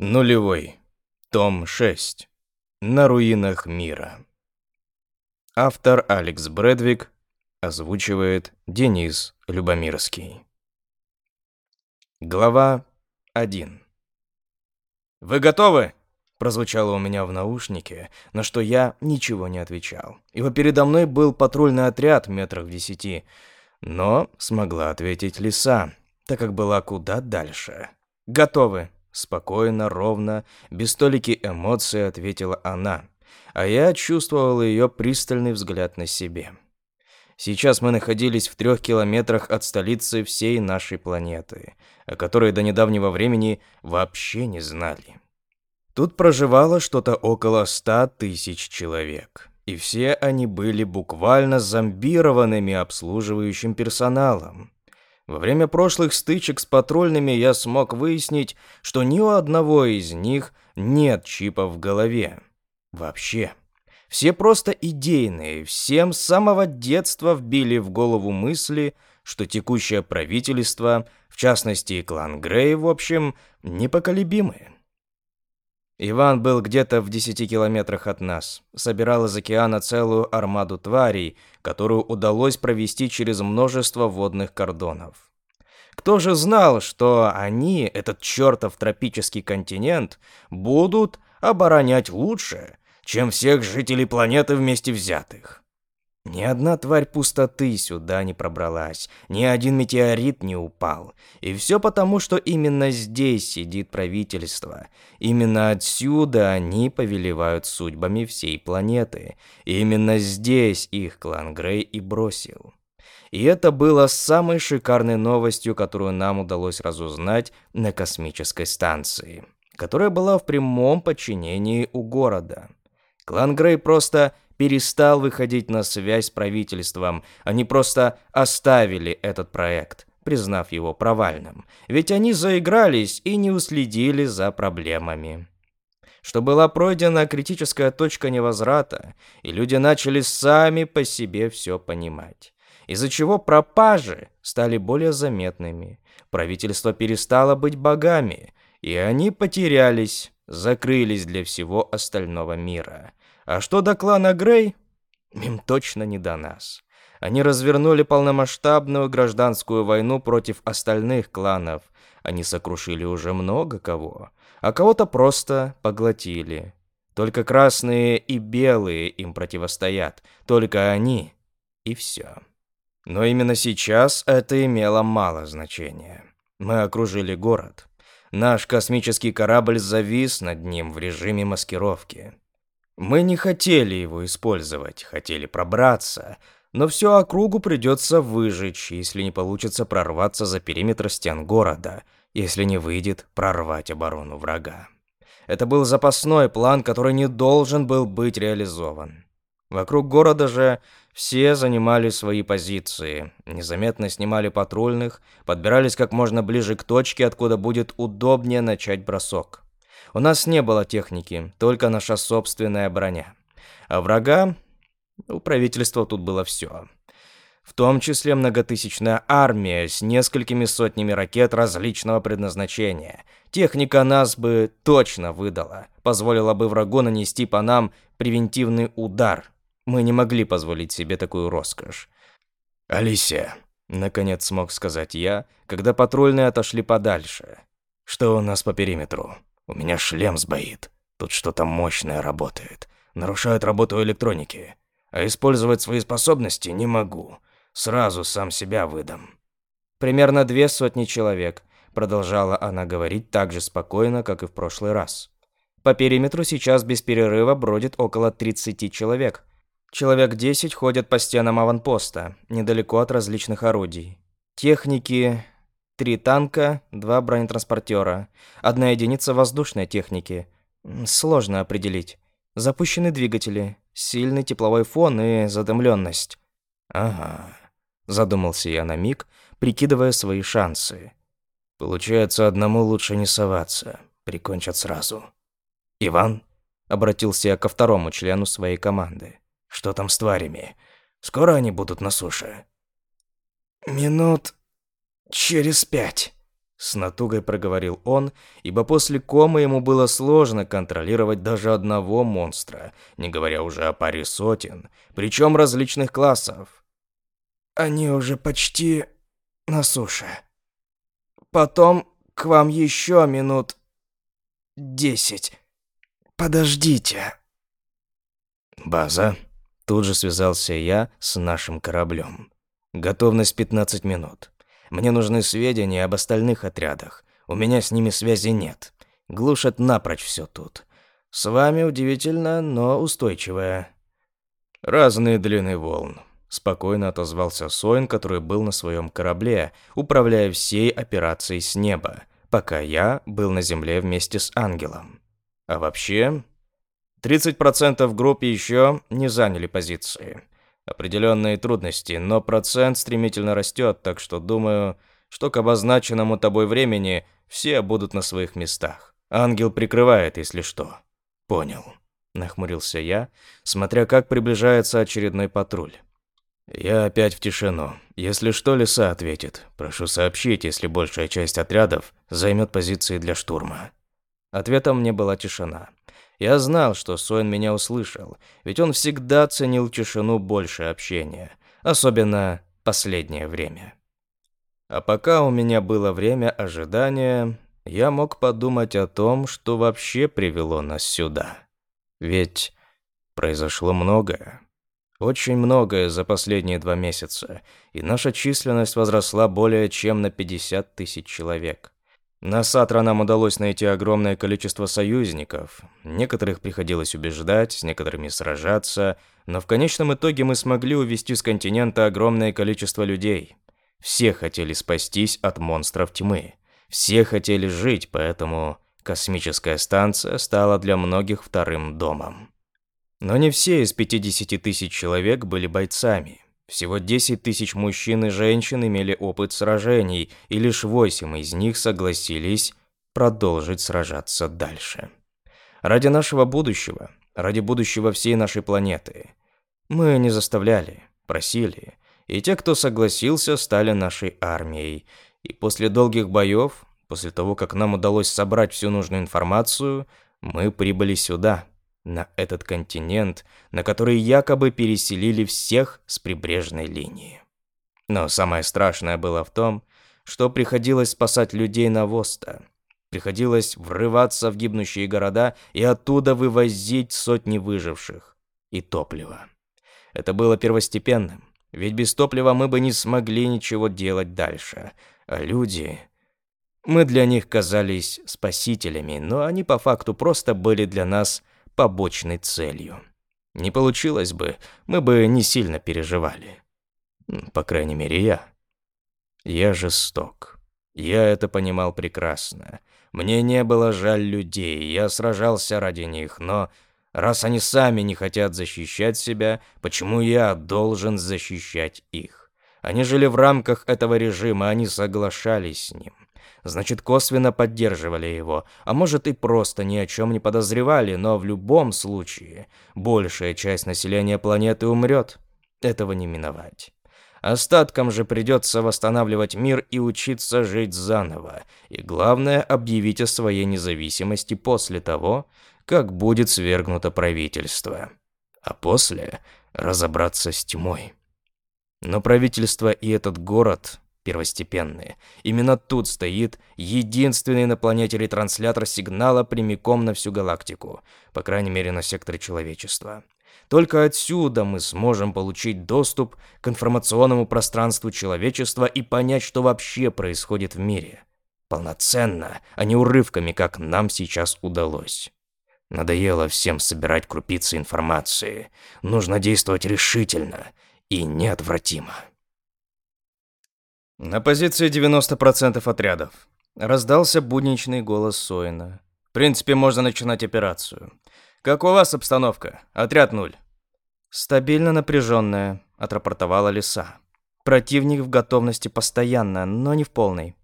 Нулевой. Том 6. На руинах мира. Автор Алекс Брэдвик. Озвучивает Денис Любомирский. Глава 1. «Вы готовы?» Прозвучало у меня в наушнике, на что я ничего не отвечал. Ибо передо мной был патрульный отряд метрах в десяти. Но смогла ответить лиса, так как была куда дальше. «Готовы», Спокойно, ровно, без столики эмоций ответила она, а я чувствовал ее пристальный взгляд на себе. Сейчас мы находились в трех километрах от столицы всей нашей планеты, о которой до недавнего времени вообще не знали. Тут проживало что-то около ста тысяч человек, и все они были буквально зомбированными обслуживающим персоналом. Во время прошлых стычек с патрульными я смог выяснить, что ни у одного из них нет чипа в голове. Вообще. Все просто идейные, всем с самого детства вбили в голову мысли, что текущее правительство, в частности и клан Грей, в общем, непоколебимые. Иван был где-то в десяти километрах от нас. Собирал из океана целую армаду тварей, которую удалось провести через множество водных кордонов. Кто же знал, что они, этот чертов тропический континент, будут оборонять лучше, чем всех жителей планеты вместе взятых? Ни одна тварь пустоты сюда не пробралась, ни один метеорит не упал. И все потому, что именно здесь сидит правительство. Именно отсюда они повелевают судьбами всей планеты. Именно здесь их клан Грей и бросил. И это было самой шикарной новостью, которую нам удалось разузнать на космической станции, которая была в прямом подчинении у города. Клан Грей просто перестал выходить на связь с правительством. Они просто оставили этот проект, признав его провальным. Ведь они заигрались и не уследили за проблемами. Что была пройдена критическая точка невозврата, и люди начали сами по себе все понимать. Из-за чего пропажи стали более заметными. Правительство перестало быть богами, и они потерялись, закрылись для всего остального мира. А что до клана Грей? Им точно не до нас. Они развернули полномасштабную гражданскую войну против остальных кланов. Они сокрушили уже много кого, а кого-то просто поглотили. Только красные и белые им противостоят, только они и все. Но именно сейчас это имело мало значения. Мы окружили город. Наш космический корабль завис над ним в режиме маскировки. Мы не хотели его использовать, хотели пробраться, но всю округу придется выжечь, если не получится прорваться за периметр стен города, если не выйдет прорвать оборону врага. Это был запасной план, который не должен был быть реализован. Вокруг города же все занимали свои позиции, незаметно снимали патрульных, подбирались как можно ближе к точке, откуда будет удобнее начать бросок. У нас не было техники, только наша собственная броня. А врага... У правительства тут было все. В том числе многотысячная армия с несколькими сотнями ракет различного предназначения. Техника нас бы точно выдала, позволила бы врагу нанести по нам превентивный удар. Мы не могли позволить себе такую роскошь. «Алисия», — наконец смог сказать я, когда патрульные отошли подальше. «Что у нас по периметру?» У меня шлем сбоит. Тут что-то мощное работает. Нарушает работу электроники. А использовать свои способности не могу. Сразу сам себя выдам. Примерно две сотни человек. Продолжала она говорить так же спокойно, как и в прошлый раз. По периметру сейчас без перерыва бродит около 30 человек. Человек 10 ходят по стенам аванпоста, недалеко от различных орудий. Техники Три танка, два бронетранспортера, одна единица воздушной техники. Сложно определить. Запущены двигатели, сильный тепловой фон и задымленность. Ага, задумался я на миг, прикидывая свои шансы. Получается, одному лучше не соваться, прикончат сразу. Иван обратился я ко второму члену своей команды. Что там с тварями? Скоро они будут на суше? Минут «Через пять», С натугой проговорил он, ибо после комы ему было сложно контролировать даже одного монстра, не говоря уже о паре сотен, причем различных классов. «Они уже почти на суше. Потом к вам еще минут десять. Подождите». «База?» Тут же связался я с нашим кораблем. «Готовность 15 минут. Мне нужны сведения об остальных отрядах. У меня с ними связи нет. Глушат напрочь все тут. С вами удивительно, но устойчивая». «Разные длины волн», — спокойно отозвался Соин, который был на своем корабле, управляя всей операцией с неба, пока я был на земле вместе с Ангелом. А вообще, 30% в группе еще не заняли позиции. Определенные трудности, но процент стремительно растет, так что думаю, что к обозначенному тобой времени все будут на своих местах. Ангел прикрывает, если что. Понял. Нахмурился я, смотря как приближается очередной патруль. Я опять в тишину. Если что, лиса ответит. Прошу сообщить, если большая часть отрядов займет позиции для штурма. Ответом мне была тишина. Я знал, что Соин меня услышал, ведь он всегда ценил тишину больше общения, особенно последнее время. А пока у меня было время ожидания, я мог подумать о том, что вообще привело нас сюда. Ведь произошло многое. Очень многое за последние два месяца, и наша численность возросла более чем на 50 тысяч человек. На Сатра нам удалось найти огромное количество союзников. Некоторых приходилось убеждать, с некоторыми сражаться, но в конечном итоге мы смогли увести с континента огромное количество людей. Все хотели спастись от монстров тьмы. Все хотели жить, поэтому космическая станция стала для многих вторым домом. Но не все из 50 тысяч человек были бойцами. Всего 10 тысяч мужчин и женщин имели опыт сражений, и лишь 8 из них согласились продолжить сражаться дальше. Ради нашего будущего, ради будущего всей нашей планеты. Мы не заставляли, просили, и те, кто согласился, стали нашей армией. И после долгих боев, после того, как нам удалось собрать всю нужную информацию, мы прибыли сюда – на этот континент, на который якобы переселили всех с прибрежной линии. Но самое страшное было в том, что приходилось спасать людей на Воста. Приходилось врываться в гибнущие города и оттуда вывозить сотни выживших. И топливо. Это было первостепенным, ведь без топлива мы бы не смогли ничего делать дальше. А люди... Мы для них казались спасителями, но они по факту просто были для нас побочной целью. Не получилось бы, мы бы не сильно переживали. По крайней мере, я. Я жесток. Я это понимал прекрасно. Мне не было жаль людей, я сражался ради них, но раз они сами не хотят защищать себя, почему я должен защищать их? Они жили в рамках этого режима, они соглашались с ним значит, косвенно поддерживали его, а может и просто ни о чем не подозревали, но в любом случае большая часть населения планеты умрет. Этого не миновать. Остаткам же придется восстанавливать мир и учиться жить заново, и главное объявить о своей независимости после того, как будет свергнуто правительство. А после разобраться с тьмой. Но правительство и этот город первостепенные. Именно тут стоит единственный на планете ретранслятор сигнала прямиком на всю галактику, по крайней мере на сектор человечества. Только отсюда мы сможем получить доступ к информационному пространству человечества и понять, что вообще происходит в мире. Полноценно, а не урывками, как нам сейчас удалось. Надоело всем собирать крупицы информации. Нужно действовать решительно и неотвратимо. На позиции 90% отрядов. Раздался будничный голос Соина. В принципе, можно начинать операцию. Как у вас обстановка? Отряд нуль. Стабильно напряженная, отрапортовала Лиса. Противник в готовности постоянно, но не в полной.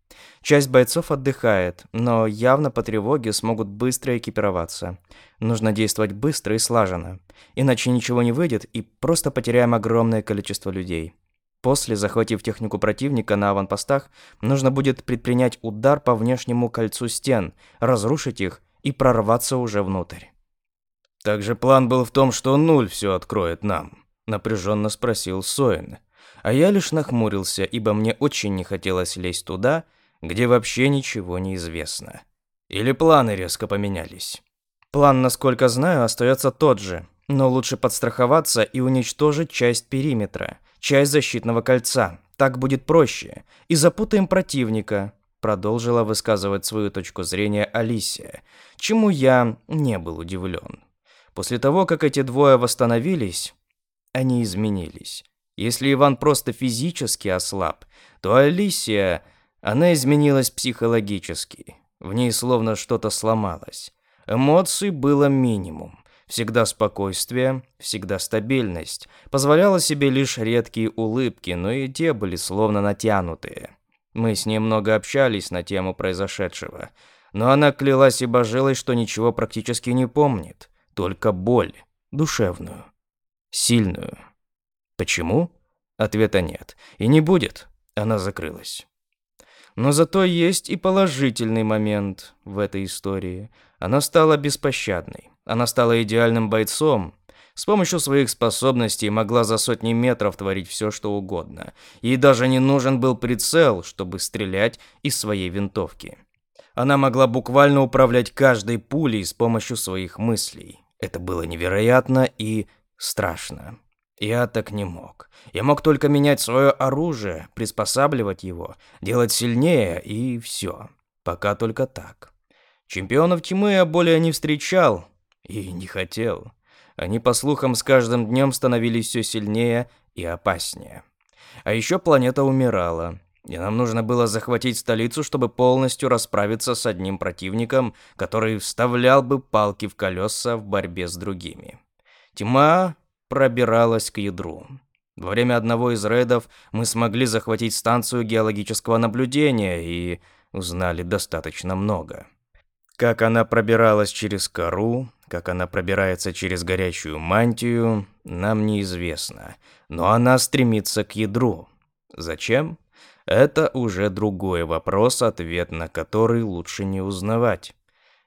Часть бойцов отдыхает, но явно по тревоге смогут быстро экипироваться. Нужно действовать быстро и слаженно, иначе ничего не выйдет и просто потеряем огромное количество людей. После, захватив технику противника на аванпостах, нужно будет предпринять удар по внешнему кольцу стен, разрушить их и прорваться уже внутрь. Также план был в том, что нуль все откроет нам, напряженно спросил Соин. А я лишь нахмурился, ибо мне очень не хотелось лезть туда, где вообще ничего не известно. Или планы резко поменялись. План, насколько знаю, остается тот же, но лучше подстраховаться и уничтожить часть периметра, часть защитного кольца. Так будет проще. И запутаем противника, продолжила высказывать свою точку зрения Алисия, чему я не был удивлен. После того, как эти двое восстановились, они изменились. Если Иван просто физически ослаб, то Алисия, она изменилась психологически. В ней словно что-то сломалось. Эмоций было минимум. Всегда спокойствие, всегда стабильность. Позволяла себе лишь редкие улыбки, но и те были словно натянутые. Мы с ней много общались на тему произошедшего, но она клялась и божилась, что ничего практически не помнит, только боль, душевную, сильную. Почему? Ответа нет. И не будет. Она закрылась. Но зато есть и положительный момент в этой истории. Она стала беспощадной. Она стала идеальным бойцом. С помощью своих способностей могла за сотни метров творить все, что угодно. Ей даже не нужен был прицел, чтобы стрелять из своей винтовки. Она могла буквально управлять каждой пулей с помощью своих мыслей. Это было невероятно и страшно. Я так не мог. Я мог только менять свое оружие, приспосабливать его, делать сильнее и все. Пока только так. Чемпионов тьмы я более не встречал и не хотел. Они, по слухам, с каждым днем становились все сильнее и опаснее. А еще планета умирала, и нам нужно было захватить столицу, чтобы полностью расправиться с одним противником, который вставлял бы палки в колеса в борьбе с другими. Тьма пробиралась к ядру. Во время одного из рейдов мы смогли захватить станцию геологического наблюдения и узнали достаточно много. Как она пробиралась через кору, как она пробирается через горячую мантию, нам неизвестно, но она стремится к ядру. Зачем? Это уже другой вопрос, ответ на который лучше не узнавать.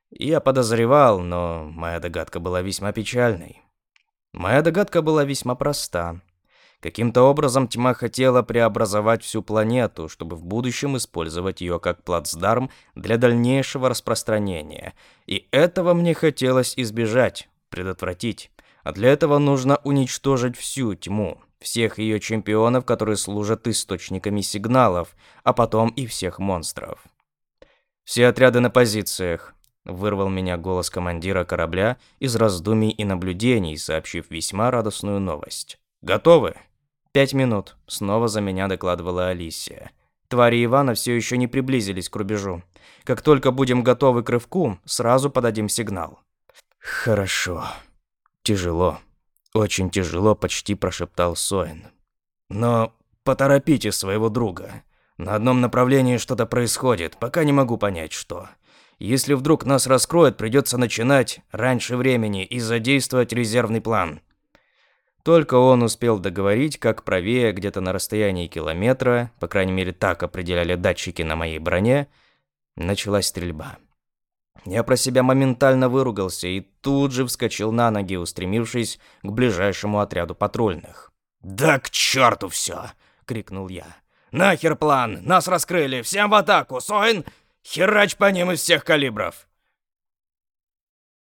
Я подозревал, но моя догадка была весьма печальной. Моя догадка была весьма проста. Каким-то образом тьма хотела преобразовать всю планету, чтобы в будущем использовать ее как плацдарм для дальнейшего распространения. И этого мне хотелось избежать, предотвратить. А для этого нужно уничтожить всю тьму, всех ее чемпионов, которые служат источниками сигналов, а потом и всех монстров. Все отряды на позициях. Вырвал меня голос командира корабля из раздумий и наблюдений, сообщив весьма радостную новость. «Готовы?» «Пять минут», — снова за меня докладывала Алисия. Твари Ивана все еще не приблизились к рубежу. Как только будем готовы к рывку, сразу подадим сигнал. Хорошо. Тяжело. Очень тяжело, почти прошептал Соин. Но поторопите своего друга. На одном направлении что-то происходит, пока не могу понять, что. Если вдруг нас раскроют, придется начинать раньше времени и задействовать резервный план. Только он успел договорить, как правее, где-то на расстоянии километра, по крайней мере так определяли датчики на моей броне, началась стрельба. Я про себя моментально выругался и тут же вскочил на ноги, устремившись к ближайшему отряду патрульных. «Да к черту все!» — крикнул я. «Нахер план! Нас раскрыли! Всем в атаку! Соин, Херач по ним из всех калибров.